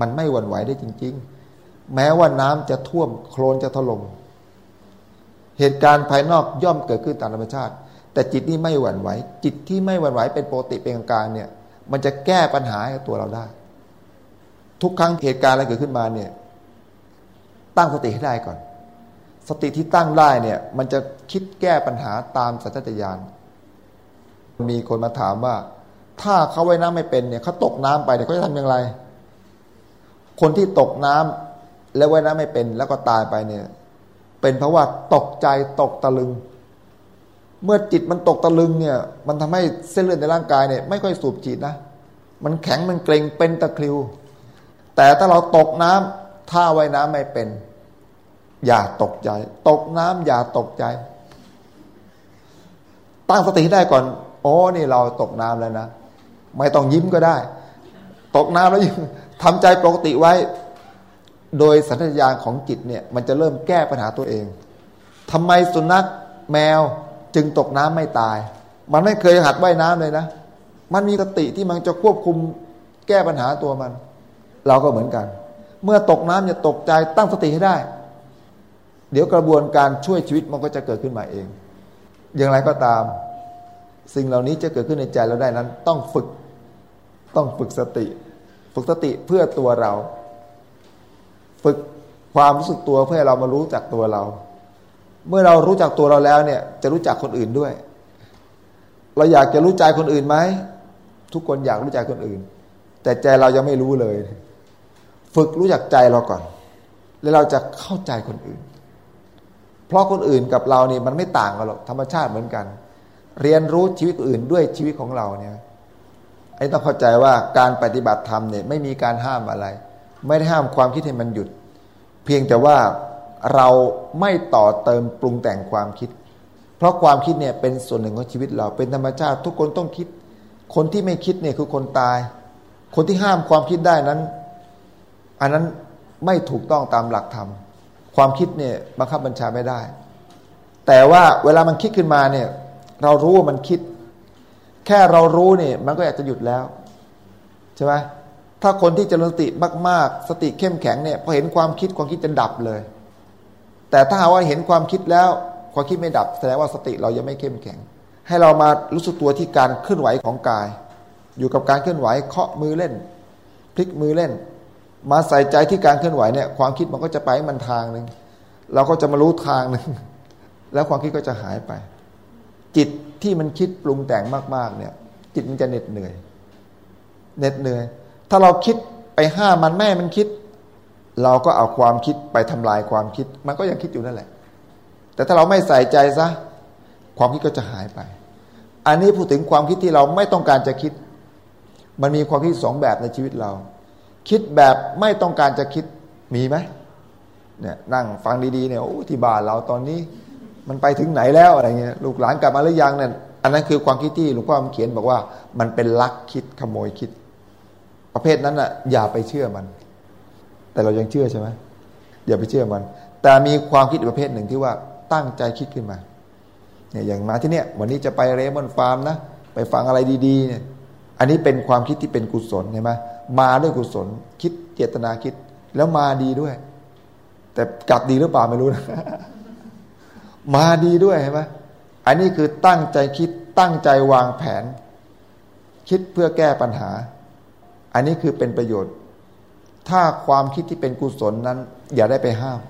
Speaker 1: มันไม่หวั่นไหวได้จริง ๆ แม้ว่าน้ำจะท่วมโคลนจะถลม่มเหตุการณ์ภายนอกย่อมเกิดขึ้นตามธรรมชาติ แต่จิตนี่ไม่หวั่นไหว จิตที่ไม่หวั่นไหวเป็นปกติเป็นกลางเนี่ย มันจะแก้ปัญหาให้ตัวเราได้ ทุกครั้งเหตุการณ์อะไรเกิดขึ้นมาเนี่ย ตั้งสติให้ได้ก่อน สติที่ตั้งได้เนี่ย มันจะคิดแก้ปัญหาตามสัจจญาณมีคนมาถามว่า ถ้าเขาว่ายน้ำไม่เป็นเนี่ยเขาตกน้ำไปเนี่ยเขาจะทำอย่างไร คนที่ตกน้ำแล้วว่ายน้ำไม่เป็น แล้วก็ตายไปเนี่ย เป็นเพราะว่าตกใจตกตะลึง เมื่อจิตมันตกตะลึงเนี่ย มันทำให้เส้นเลือดในร่างกายเนี่ย ไม่ค่อยสูบฉีดนะมันแข็งมันเกร็งเป็นตะคริว แต่ถ้าเราตกน้ำถ้าว่ายน้ำไม่เป็น อย่าตกใจ ตกน้ำอย่าตกใจ ตั้งสติได้ก่อน โอ้นี่เราตกน้ำแล้วนะไม่ต้องยิ้มก็ได้ ตกน้ำแล้วยิ้มทำใจปกติไว้ โดยสัญญาณของจิตเนี่ย มันจะเริ่มแก้ปัญหาตัวเองทำไมสุนัขแมวจึงตกน้ำไม่ตาย มันไม่เคยหัดว่ายน้ำเลยนะ มันมีสติที่มันจะควบคุมแก้ปัญหาตัวมัน เราก็เหมือนกัน เมื่อตกน้ำอย่าตกใจตั้งสติให้ได้ เดี๋ยวกระบวนการช่วยชีวิตมันก็จะเกิดขึ้นมาเอง อย่างไรก็ตาม สิ่งเหล่านี้จะเกิดขึ้นในใจเราได้นั้น ต้องฝึกต้องฝึกสติ ฝึกสติเพื่อตัวเรา ฝึกความรู้สึกตัวเพื่อเรามารู้จักตัวเรา เมื่อเรารู้จักตัวเราแล้วเนี่ย จะรู้จักคนอื่นด้วย เราอยากจะรู้ใจคนอื่นไหมทุกคนอยากรู้ใจคนอื่น แต่ใจเรายังไม่รู้เลย ฝึกรู้จักใจเราก่อน แล้วเราจะเข้าใจคนอื่น เพราะคนอื่นกับเรานี่มันไม่ต่างกันหรอกธรรมชาติเหมือนกัน เรียนรู้ชีวิตอื่นด้วยชีวิตของเราเนี่ยไอ้ต้องเข้าใจว่าการปฏิบัติธรรมเนี่ยไม่มีการห้ามอะไร ไม่ได้ห้ามความคิดให้มันหยุด เพียงแต่ว่าเราไม่ต่อเติมปรุงแต่งความคิด เพราะความคิดเนี่ยเป็นส่วนหนึ่งของชีวิตเราเป็นธรรมชาติทุกคนต้องคิด คนที่ไม่คิดเนี่ยคือคนตาย คนที่ห้ามความคิดได้นั้น อันนั้นไม่ถูกต้องตามหลักธรรม ความคิดเนี่ยบังคับบัญชาไม่ได้ แต่ว่าเวลามันคิดขึ้นมาเนี่ย เรารู้ว่ามันคิด แค่เรารู้เนี่ย มันก็อยากจะหยุดแล้วใช่ไหมถ้าคนที่เจริญสติมาก ๆ สติเข้มแข็งเนี่ยพอเห็นความคิดความคิดจะดับเลย แต่ถ้าหาว่าเห็นความคิดแล้วความคิดไม่ดับแสดงว่าสติเรายังไม่เข้มแข็ง ให้เรามารู้สึกตัวที่การเคลื่อนไหวของกาย อยู่กับการเคลื่อนไหวเคาะมือเล่น พลิกมือเล่น มาใส่ใจที่การเคลื่อนไหวเนี่ยความคิดมันก็จะไปมันทางหนึ่งเราก็จะมารู้ทางหนึ่งแล้วความคิดก็จะหายไป จิตที่มันคิดปรุงแต่งมาก ๆ เนี่ย จิตมันจะเหน็ดเหนื่อยเหน็ดเหนื่อย ถ้าเราคิดไปห้ามันแม่มันคิด เราก็เอาความคิดไปทำลายความคิด มันก็ยังคิดอยู่นั่นแหละ แต่ถ้าเราไม่ใส่ใจซะความคิดก็จะหายไป อันนี้พูดถึงความคิดที่เราไม่ต้องการจะคิด มันมีความคิดสองแบบในชีวิตเรา คิดแบบไม่ต้องการจะคิดมีไหมเนี่ยนั่งฟังดีๆเนี่ยโอ้ที่บ้านเราตอนนี้ มันไปถึงไหนแล้วอะไรเงี้ยลูกหลานกลับมาหรือยังเนี่ยอันนั้นคือความคิดที่หลวงพ่อเขียนบอกว่า มันเป็นลักคิดขโมยคิด ประเภทนั้นอะอย่าไปเชื่อมัน แต่เรายังเชื่อใช่ไหมอย่าไปเชื่อมัน แต่มีความคิดประเภทหนึ่งที่ว่าตั้งใจคิดขึ้นมาเนี่ยอย่างมาที่เนี้ยวันนี้จะไปเรมอนฟาร์มนะไปฟังอะไรดีๆเนี่ยอันนี้เป็นความคิดที่เป็นกุศลใช่ไหม มาด้วยกุศล คิดเจตนาคิด แล้วมาดีด้วย แต่กลับดีหรือเปล่าไม่รู้นะมาดีด้วยเห็นไหมอันนี้คือตั้งใจคิดตั้งใจวางแผน คิดเพื่อแก้ปัญหา อันนี้คือเป็นประโยชน์ ถ้าความคิดที่เป็นกุศลนั้น อย่าได้ไปห้าม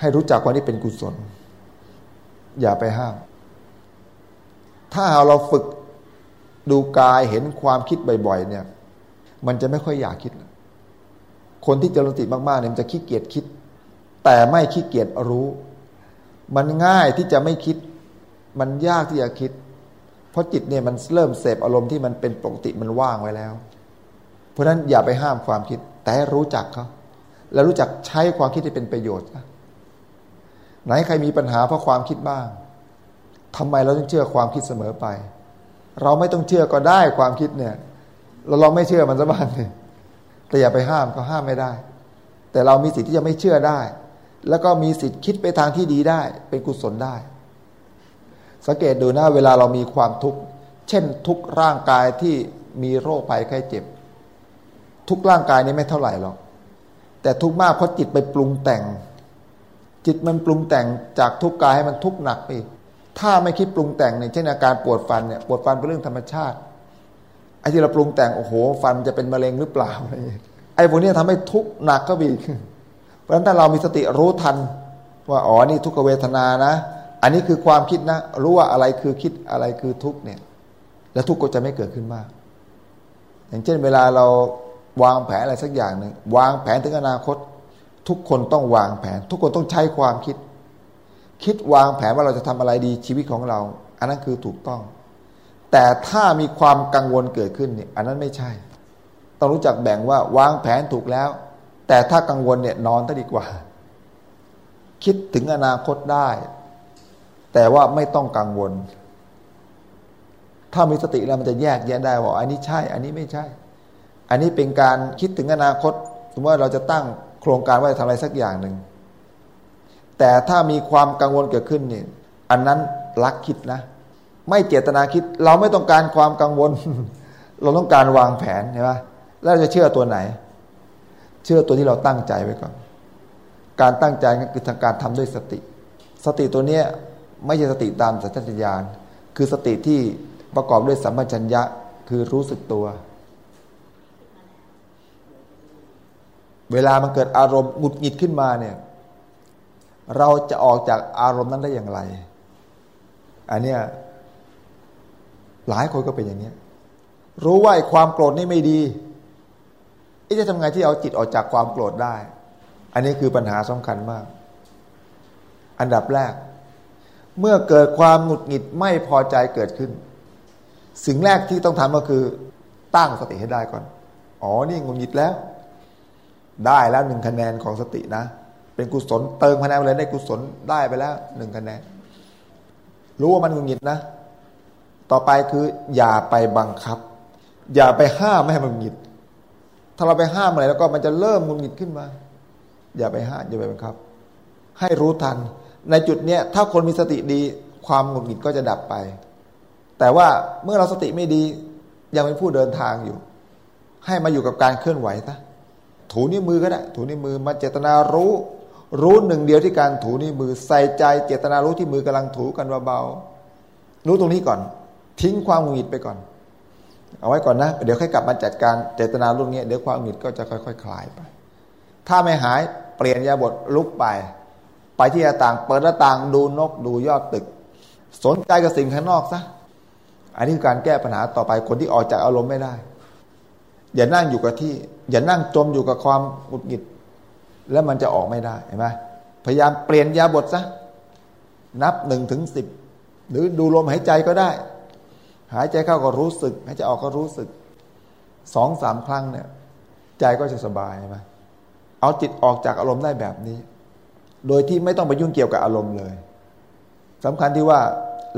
Speaker 1: ให้รู้จักว่านี่เป็นกุศล อย่าไปห้าม ถ้าเราฝึกดูกายเห็นความคิดบ่อย ๆ เนี่ย มันจะไม่ค่อยอยากคิด คนที่เจริญสติมากๆเนี่ยมันจะขี้เกียจคิด แต่ไม่ขี้เกียจรู้ มันง่ายที่จะไม่คิด มันยากที่จะคิด เพราะจิตเนี่ยมันเริ่มเสพอารมณ์ที่มันเป็นปกติมันว่างไว้แล้ว เพราะฉะนั้นอย่าไปห้ามความคิด แต่รู้จักเขาแล้วรู้จักใช้ความคิดที่เป็นประโยชน์ไหนใครมีปัญหาเพราะความคิดบ้างทำไมเราต้องเชื่อความคิดเสมอไป เราไม่ต้องเชื่อก็ได้ความคิดเนี่ย เราลองไม่เชื่อมันสักบ้างเลยแต่อย่าไปห้ามก็ห้ามไม่ได้ แต่เรามีสิทธิ์ที่จะไม่เชื่อได้ แล้วก็มีสิทธิ์คิดไปทางที่ดีได้ เป็นกุศลได้ สังเกตดูนะเวลาเรามีความทุกข์เช่นทุกร่างกายที่มีโรคภัยไข้เจ็บ ทุกร่างกายนี้ไม่เท่าไหร่หรอกแต่ทุกมากเพราะจิตไปปรุงแต่ง จิตมันปรุงแต่งจากทุกกายให้มันทุกหนักไปถ้าไม่คิดปรุงแต่งเนี่ยเช่นอาการปวดฟันเนี่ยปวดฟันเป็นเรื่องธรรมชาติ ไอ้ที่เราปรุงแต่งโอ้โห ฟันจะเป็นมะเร็งหรือเปล่าไอ้พวกนี้ทำให้ทุกข์หนักก็บีเพราะฉะนั้นถ้าเรามีสติรู้ทัน ว่าอ๋อนี่ทุกขเวทนานะ อันนี้คือความคิดนะ รู้ว่าอะไรคือคิดอะไรคือทุกข์เนี่ย แล้วทุกข์ก็จะไม่เกิดขึ้นมาก อย่างเช่น เวลาเราวางแผนอะไรสักอย่างหนึ่งวางแผนถึงอนาคต ทุกคนต้องวางแผน ทุกคนต้องใช้ความคิด คิดวางแผนว่าเราจะทำอะไรดีชีวิตของเรา อันนั้นคือถูกต้อง แต่ถ้ามีความกังวลเกิดขึ้นเนี่ยอันนั้นไม่ใช่ ต้องรู้จักแบ่งว่าวางแผนถูกแล้ว แต่ถ้ากังวลเนี่ยนอนซะดีกว่า คิดถึงอนาคตได้ แต่ว่าไม่ต้องกังวล ถ้ามีสติแล้วมันจะแยกแยะได้ว่าอันนี้ใช่ อันนี้ไม่ใช่ อันนี้เป็นการคิดถึงอนาคตสมมติว่าเราจะตั้งโครงการว่าจะทำอะไรสักอย่างหนึ่งแต่ถ้ามีความกังวลเกิดขึ้นเนี่ยอันนั้นลักคิดนะ ไม่เจตนาคิด เราไม่ต้องการความกังวล เราต้องการวางแผนใช่ไหมแล้วจะเชื่อตัวไหน เชื่อตัวที่เราตั้งใจไว้ก่อน การตั้งใจก็คือทางการทำด้วยสติ สติตัวเนี้ยไม่ใช่สติตามสัญชาตญาณคือสติที่ประกอบด้วยสัมปชัญญะคือรู้สึกตัว เวลามันเกิดอารมณ์หงุดหงิดขึ้นมาเนี่ย เราจะออกจากอารมณ์นั้นได้อย่างไร อันเนี้ย หลายคนก็เป็นอย่างนี้รู้ว่าความโกรธนี่ไม่ดีจะทำไงที่เอาจิตออกจากความโกรธได้ อันนี้คือปัญหาสำคัญมาก อันดับแรก เมื่อเกิดความหงุดหงิดไม่พอใจเกิดขึ้น สิ่งแรกที่ต้องทำก็คือตั้งสติให้ได้ก่อน อ๋อ นี่หงุดหงิดแล้ว ได้แล้วหนึ่งคะแนนของสตินะ เป็นกุศลเติมคะแนนเลยได้กุศลได้ไปแล้วหนึ่งคะแนน รู้ว่ามันหงุดหงิดนะ ต่อไปคือ อย่าไปบังคับ อย่าไปห้ามไม่ให้มันหงิด ถ้าเราไปห้ามอะไรแล้วก็มันจะเริ่มหงุดหงิดขึ้นมา อย่าไปห้ามอย่าไปบังคับ ให้รู้ทัน ในจุดเนี้ยถ้าคนมีสติดีความหงุดหงิดก็จะดับไป แต่ว่าเมื่อเราสติไม่ดี ยังเป็นผู้เดินทางอยู่ ให้มาอยู่กับการเคลื่อนไหวซะถูนิ้วมือก็ได้ ถูนิ้วมือมาเจตนารู้ รู้หนึ่งเดียวที่การถูนิ้วมือ ใส่ใจเจตนารู้ที่มือกำลังถูกันเบาๆรู้ตรงนี้ก่อน ทิ้งความหงุดหงิดไปก่อน เอาไว้ก่อนนะ เดี๋ยวค่อยกลับมาจัดการเจตนารู้นี้เดี๋ยวความหงุดหงิดก็จะค่อยๆคคลายไป ถ้าไม่หายเปลี่ยนยาบทลุกไป ไปที่หน้าต่าง เปิดหน้าต่างดูนกดูยอดตึก สนใจกับสิ่งข้างนอกซะอันนี้คือการแก้ปัญหาต่อไปคนที่ออกจากอารมณ์ไม่ได้ อย่านั่งอยู่กับที่ อย่านั่งจมอยู่กับความหงุดหงิด แล้วมันจะออกไม่ได้เห็นไหมพยายามเปลี่ยนยาบทซะนับหนึ่งถึงสิบหรือดูลมหายใจก็ได้ หายใจเข้าก็รู้สึก หายใจออกก็รู้สึกสองสามครั้งเนี่ย ใจก็จะสบายไหมเอาจิตออกจากอารมณ์ได้แบบนี้ โดยที่ไม่ต้องไปยุ่งเกี่ยวกับอารมณ์เลยสำคัญที่ว่า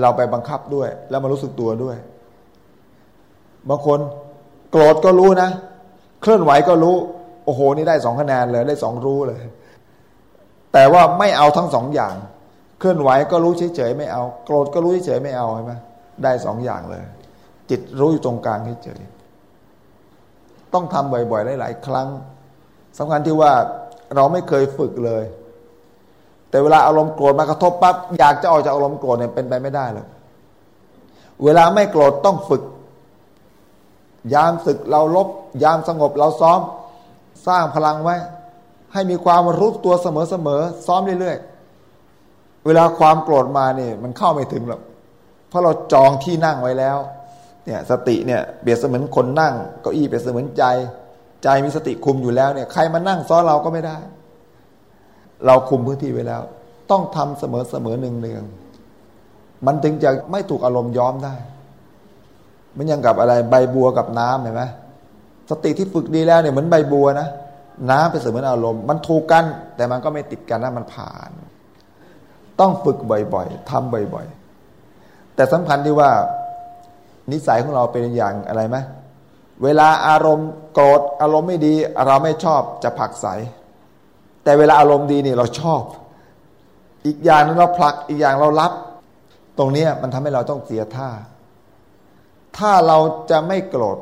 Speaker 1: เราไปบังคับด้วย แล้วมารู้สึกตัวด้วย บางคนโกรธก็รู้นะ เคลื่อนไหวก็รู้ โอ้โห นี่ได้สองคะแนนเลย ได้สองรู้เลย แต่ว่าไม่เอาทั้งสองอย่าง เคลื่อนไหวก็รู้เฉยๆไม่เอา โกรธก็รู้เฉยๆไม่เอาใช่ไหม ได้สองอย่างเลย จิตรู้อยู่ตรงกลางเฉยต้องทำบ่อยๆหลายๆครั้งสำคัญที่ว่าเราไม่เคยฝึกเลย แต่เวลาอารมณ์โกรธมากระทบปั๊บอยากจะออกจากอารมณ์โกรธเนี่ยเป็นไปไม่ได้เลยเวลาไม่โกรธต้องฝึก ยามศึกเราลบ ยามสงบเราซ้อม สร้างพลังไว้ ให้มีความรู้ตัวเสมอๆซ้อมเรื่อยๆเวลาความโกรธมาเนี่ยมันเข้าไม่ถึงหรอก เพราะเราจองที่นั่งไว้แล้วเนี่ยสติเนี่ยเปรียบเสมือนคนนั่งเก้าอี้เปรียบเสมือนใจ ใจมีสติคุมอยู่แล้วเนี่ยใครมานั่งซ้อนเราก็ไม่ได้ เราคุมพื้นที่ไว้แล้ว ต้องทำเสมอเสมอหนึ่งเนืองมันถึงจะไม่ถูกอารมณ์ย้อมได้ มันยังกับอะไรใบบัวกับน้ำเห็นไหมสติที่ฝึกดีแล้วเนี่ยเหมือนใบบัวนะน้ำเป็นเสมือนอารมณ์ มันถูกกัน แต่มันก็ไม่ติดกันนะมันผ่าน ต้องฝึกบ่อยๆทำบ่อย ๆ แต่สำคัญที่ว่า นิสัยของเราเป็นอย่างอะไรไหมเวลาอารมณ์โกรธอารมณ์ไม่ดี เราไม่ชอบจะผักใส แต่เวลาอารมณ์ดีนี่เราชอบ อีกอย่างนึงเราผลักอีกอย่างเรารับ ตรงนี้มันทำให้เราต้องเสียท่า ถ้าเราจะไม่โกรธ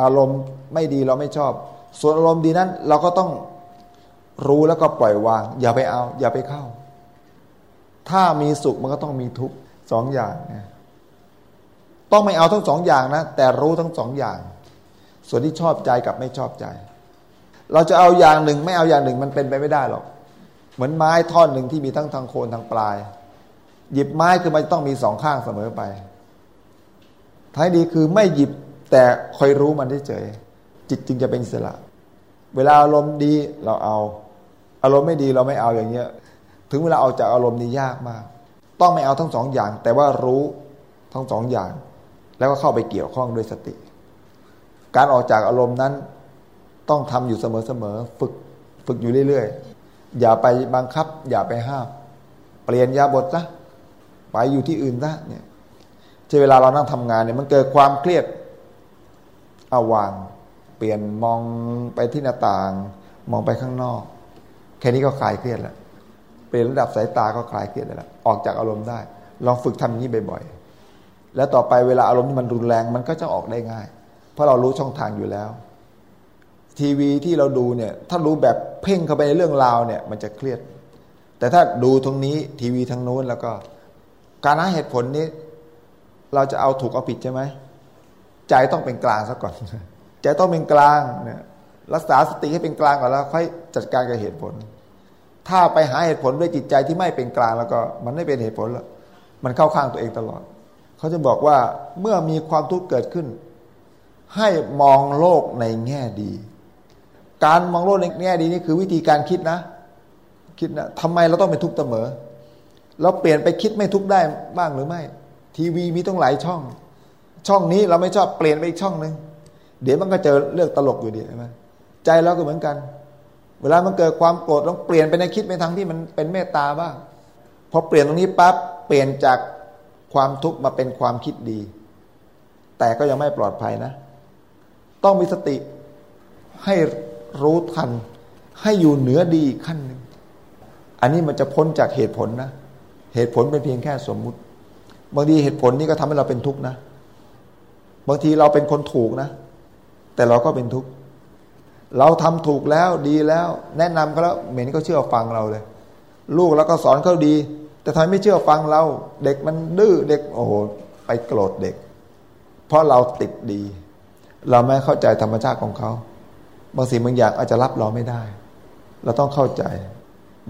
Speaker 1: อารมณ์ไม่ดีเราไม่ชอบ ส่วนอารมณ์ดีนั้น เราก็ต้องรู้แล้วก็ปล่อยวาง อย่าไปเอา อย่าไปเข้า ถ้ามีสุขมันก็ต้องมีทุกข์สองอย่างนต้องไม่เอาทั้งสองอย่างนะ แต่รู้ทั้งสองอย่าง ส่วนที่ชอบใจกับไม่ชอบใจ เราจะเอาอย่างหนึ่ง ไม่เอาอย่างหนึ่งมันเป็นไปไม่ได้หรอก เหมือนไม้ท่อนหนึ่งที่มีทั้งทางโคนทางปลาย หยิบไม้คือมันต้องมีสองข้างเสมอไป ท้ายดีคือไม่หยิบแต่คอยรู้มันเฉยจิตจึงจะเป็นอิสระ เวลาอารมณ์ดีเราเอา อารมณ์ไม่ดีเราไม่เอาอย่างเงี้ย ถึงเวลาเอาจากอารมณ์นี้ยากมาก ต้องไม่เอาทั้งสองอย่าง แต่ว่ารู้ทั้งสองอย่าง แล้วก็เข้าไปเกี่ยวข้องด้วยสติ การออกจากอารมณ์นั้น ต้องทำอยู่เสมอๆฝึกฝึกอยู่เรื่อยๆ อย่าไปบังคับ อย่าไปห้าม เปลี่ยนยาบทซะไปอยู่ที่อื่นซะเนี่ยใช่เวลาเรานั่งทำงานเนี่ยมันเกิดความเครียดเอาวาง เปลี่ยนมองไปที่หน้าต่าง มองไปข้างนอก แค่นี้ก็คลายเครียดแล้ว เปลี่ยนระดับสายตาก็คลายเครียดแล้วออกจากอารมณ์ได้ลองฝึกทำอย่างนี้บ่อยๆ แล้วต่อไปเวลาอารมณ์ที่มันรุนแรงมันก็จะออกได้ง่าย เพราะเรารู้ช่องทางอยู่แล้ว ทีวีที่เราดูเนี่ย ถ้ารู้แบบเพ่งเข้าไปในเรื่องราวเนี่ย มันจะเครียด แต่ถ้าดูตรงนี้ทีวีทางโน้นแล้วก็ การหาเหตุผลนี้ เราจะเอาถูกเอาผิดใช่ไหมใจต้องเป็นกลางซะก่อน ใจต้องเป็นกลางเนี่ยรักษาสติให้เป็นกลางก่อนแล้ว ค่อยจัดการกับเหตุผล ถ้าไปหาเหตุผลด้วยจิตใจที่ไม่เป็นกลางแล้วก็ มันไม่เป็นเหตุผลแล้วมันเข้าข้างตัวเองตลอด เขาจะบอกว่าเมื่อมีความทุกข์เกิดขึ้น ให้มองโลกในแง่ดี การมองโลกในแง่ดีนี่คือวิธีการคิดนะ คิดนะทำไมเราต้องเป็นทุกข์เสมอ เราเปลี่ยนไปคิดไม่ทุกข์ได้บ้างหรือไม่ ทีวีมีต้องหลายช่อง ช่องนี้เราไม่ชอบเปลี่ยนไปอีกช่องหนึ่งเดี๋ยวมันก็เจอเรื่องตลกอยู่ดีใช่ไหมใจเราก็เหมือนกัน เวลามันเกิดความโกรธต้องเปลี่ยนไปในคิดไปทางที่มันเป็นเมตตาบ้างพอเปลี่ยนตรงนี้ปั๊บเปลี่ยนจากความทุกข์มาเป็นความคิดดี แต่ก็ยังไม่ปลอดภัยนะ ต้องมีสติให้รู้ทัน ให้อยู่เหนือดีขั้นหนึ่ง อันนี้มันจะพ้นจากเหตุผลนะ เหตุผลเป็นเพียงแค่สมมุติ บางทีเหตุผลนี้ก็ทำให้เราเป็นทุกข์นะ บางทีเราเป็นคนถูกนะ แต่เราก็เป็นทุกข์ เราทำถูกแล้วดีแล้ว แนะนำเขาแล้วเหม็นก็เชื่อฟังเราเลย ลูกแล้วก็สอนเขาดี แต่ทำไมไม่เชื่อฟังเรา เด็กมันดื้อเด็ก โอ้โหไปโกรธเด็ก เพราะเราติดดี เราไม่เข้าใจธรรมชาติของเขาบางสิ่งบางอย่างอาจจะรับเราไม่ได้ เราต้องเข้าใจ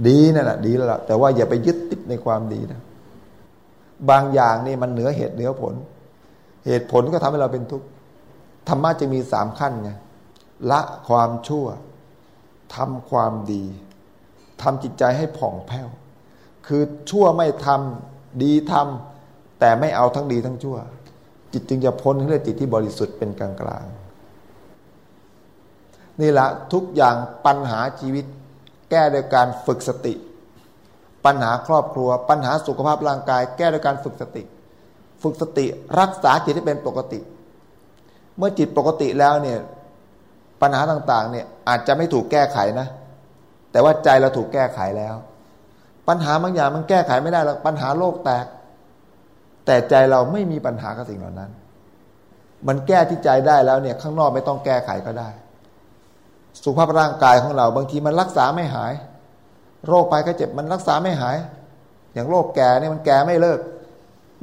Speaker 1: ดีนั่นแหละดีแล้วแต่ว่าอย่าไปยึดติดในความดีนะบางอย่างนี่มันเหนือเหตุเหนือผล เหตุผลก็ทำให้เราเป็นทุกข์ธรรมะจะมีสามขั้นไง ละความชั่วทำความดีทำจิตใจให้ผ่องแผ้ว คือชั่วไม่ทำดีทำแต่ไม่เอาทั้งดีทั้งชั่ว จิตจึงจะพ้นเรื่องจิตที่บริสุทธิ์เป็นกลางกลางนี่แหละทุกอย่างปัญหาชีวิต แก้โดยการฝึกสติ ปัญหาครอบครัว ปัญหาสุขภาพร่างกาย แก้โดยการฝึกสติ ฝึกสติรักษาจิตให้เป็นปกติ เมื่อจิตปกติแล้วเนี่ย ปัญหาต่างๆเนี่ยอาจจะไม่ถูกแก้ไขนะ แต่ว่าใจเราถูกแก้ไขแล้ว ปัญหาบางอย่างมันแก้ไขไม่ได้หรอกปัญหาโลกแตก แต่ใจเราไม่มีปัญหากับสิ่งเหล่านั้น มันแก้ที่ใจได้แล้วเนี่ย ข้างนอกไม่ต้องแก้ไขก็ได้ สุขภาพร่างกายของเรา บางทีมันรักษาไม่หาย โรคไปก็เจ็บมันรักษาไม่หาย อย่างโรคแก่เนี่ยมันแก่ไม่เลิก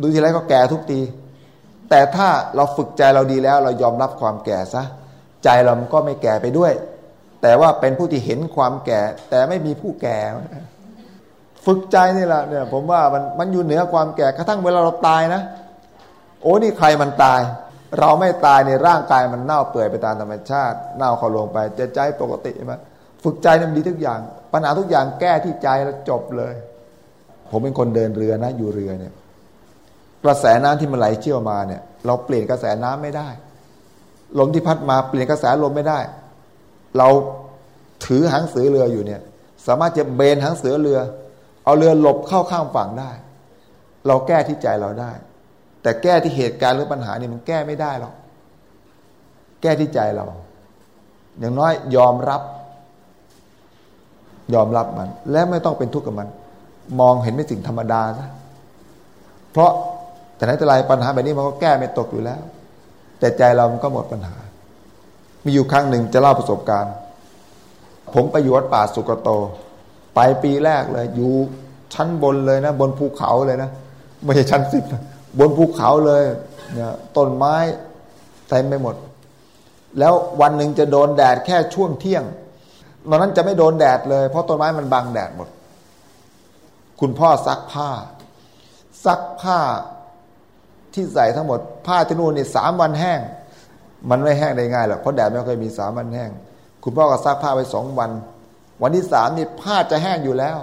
Speaker 1: ดูทีไรก็แก่ทุกทีแต่ถ้าเราฝึกใจเราดีแล้ว เรายอมรับความแก่ซะ ใจเรามันก็ไม่แก่ไปด้วย แต่ว่าเป็นผู้ที่เห็นความแก่ แต่ไม่มีผู้แก่ ฝึกใจนี่แหละเนี่ย ผมว่ามันมันอยู่เหนือความแก่กระทั่งเวลาเราตายนะ โอ้นี่ใครมันตาย เราไม่ตายในร่างกายมันเน่าเปื่อยไปตามธรรมชาติ เน่าเขาลงไปจะใจปกติไหมฝึกใจมันดีทุกอย่าง ปัญหาทุกอย่างแก้ที่ใจแล้วจบเลย ผมเป็นคนเดินเรือนะ อยู่เรือเนี่ย กระแสน้ำที่มันไหลเชี่ยวมาเนี่ย เราเปลี่ยนกระแสน้ำไม่ได้ ลมที่พัดมาเปลี่ยนกระแสลมไม่ได้ เราถือหางเสือเรืออยู่เนี่ย สามารถจะเบนหางเสือเรือ เอาเรือหลบเข้าข้างฝั่งได้ เราแก้ที่ใจเราได้ แต่แก้ที่เหตุการณ์หรือปัญหานี่มันแก้ไม่ได้หรอกแก้ที่ใจเรา อย่างน้อยยอมรับ ยอมรับมัน และไม่ต้องเป็นทุกข์กับมัน มองเห็นเป็นสิ่งธรรมดาซะเพราะแต่ไหนแต่ไรปัญหาแบบนี้มันก็แก้ไม่ตกอยู่แล้ว แต่ใจเรามันก็หมดปัญหา มีอยู่ครั้งหนึ่งจะเล่าประสบการณ์ ผมไปอยู่วัดป่าสุกโต ไปปีแรกเลย อยู่ชั้นบนเลยนะ บนภูเขาเลยนะ ไม่ใช่ชั้นสิบบนภูเขาเลยเนี่ยต้นไม้เต็มไปหมด แล้ววันหนึ่งจะโดนแดดแค่ช่วงเที่ยงตอนนั้นจะไม่โดนแดดเลย เพราะต้นไม้มันบังแดดหมด คุณพ่อซักผ้า ซักผ้า ที่ใส่ทั้งหมด ผ้าที่นู่นนี่สามวันแห้ง มันไม่แห้งได้ง่ายหรอกเพราะแดดไม่เคยมีสามวันแห้ง คุณพ่อก็ซักผ้าไปสองวัน วันที่สามนี่ผ้าจะแห้งอยู่แล้ว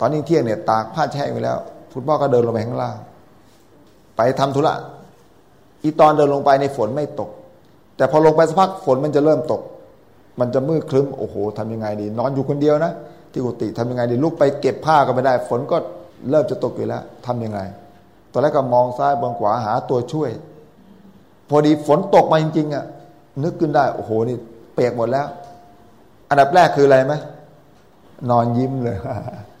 Speaker 1: ตอนนี้เที่ยงเนี่ยตากผ้าแห้งอยู่แล้ว คุณพ่อก็เดินลงไปข้างล่าง ไปทำธุระอีตอนเดินลงไปในฝนไม่ตก แต่พอลงไปสักพักฝนมันจะเริ่มตก มันจะมืดคลึ้มโอ้โหทำยังไงดี นอนอยู่คนเดียวนะที่กุฏิทำยังไงดีลุกไปเก็บผ้าก็ไม่ได้ ฝนก็เริ่มจะตกอยู่แล้ว ทํำยังไง ตอนแรกก็มองซ้ายมองขวาหาตัวช่วย พอดีฝนตกมาจริงๆอะนึกขึ้นได้ โอ้โหนี่ เปียกหมดแล้ว อันดับแรกคืออะไรไหมนอนยิ้มเลย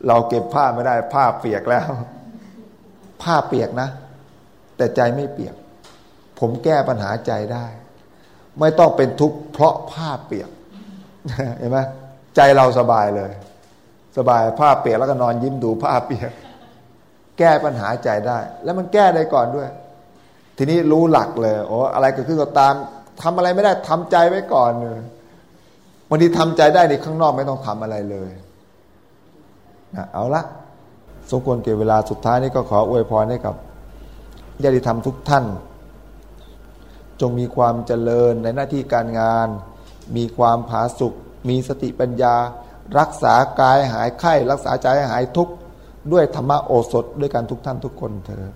Speaker 1: เราเก็บผ้าไม่ได้ ผ้าเปียกแล้ว ผ้าเปียกนะ แต่ใจไม่เปียก ผมแก้ปัญหาใจได้ ไม่ต้องเป็นทุกข์เพราะผ้าเปียกเห็นไหมใจเราสบายเลย สบายผ้าเปียกแล้วก็นอนยิ้มดูผ้าเปียก แก้ปัญหาใจได้ แล้วมันแก้ได้ก่อนด้วย ทีนี้รู้หลักเลยโอ้อะไรเกิดขึ้นก็ตามทำอะไรไม่ได้ทำใจไว้ก่อนเลยวันนี้ทำใจได้ในข้างนอกไม่ต้องทำอะไรเลยนะเอาละสมควรเก็บเวลาสุดท้ายนี้ก็ขออวยพรให้กับญาติธรรมทุกท่าน จงมีความเจริญในหน้าที่การงาน มีความผาสุกมีสติปัญญา รักษากายหายไข้ รักษาใจหายทุกข์ ด้วยธรรมโอสถด้วยการทุกท่านทุกคนเถิด